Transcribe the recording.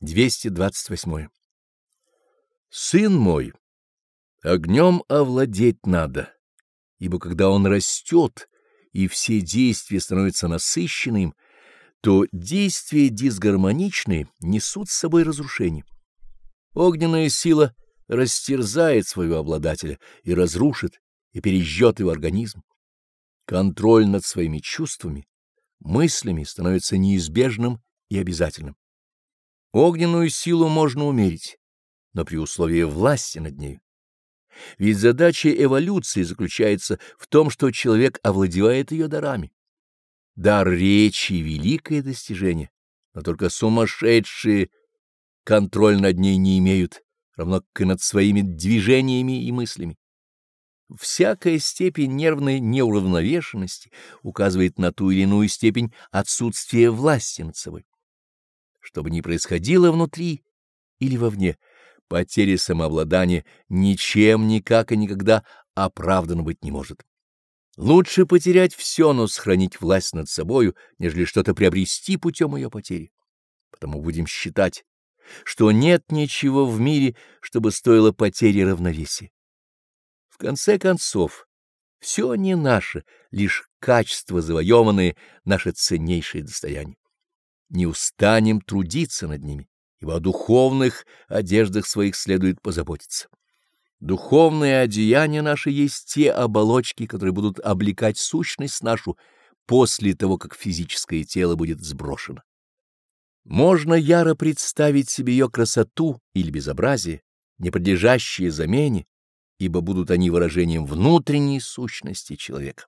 228. Сын мой, огнем овладеть надо, ибо когда он растет и все действия становятся насыщенным, то действия дисгармоничные несут с собой разрушение. Огненная сила растерзает своего обладателя и разрушит, и пережжет его организм. Контроль над своими чувствами, мыслями становится неизбежным и обязательным. Огненную силу можно умерить, но при условии власти над ней. Ведь задача эволюции заключается в том, что человек овладевает ее дарами. Дар речи — великое достижение, но только сумасшедшие контроль над ней не имеют, равно как и над своими движениями и мыслями. Всякая степень нервной неуравновешенности указывает на ту или иную степень отсутствия власти над собой. Что бы ни происходило внутри или вовне, потеря самообладания ничем, никак и никогда оправдана быть не может. Лучше потерять все, но сохранить власть над собою, нежели что-то приобрести путем ее потери. Потому будем считать, что нет ничего в мире, чтобы стоило потери равновесия. В конце концов, все не наше, лишь качество завоеванные, наше ценнейшее достояние не устанем трудиться над ними, ибо о духовных одеждах своих следует позаботиться. Духовные одеяния наши есть те оболочки, которые будут облекать сущность нашу после того, как физическое тело будет сброшено. Можно яро представить себе ее красоту или безобразие, не подлежащие замене, ибо будут они выражением внутренней сущности человека.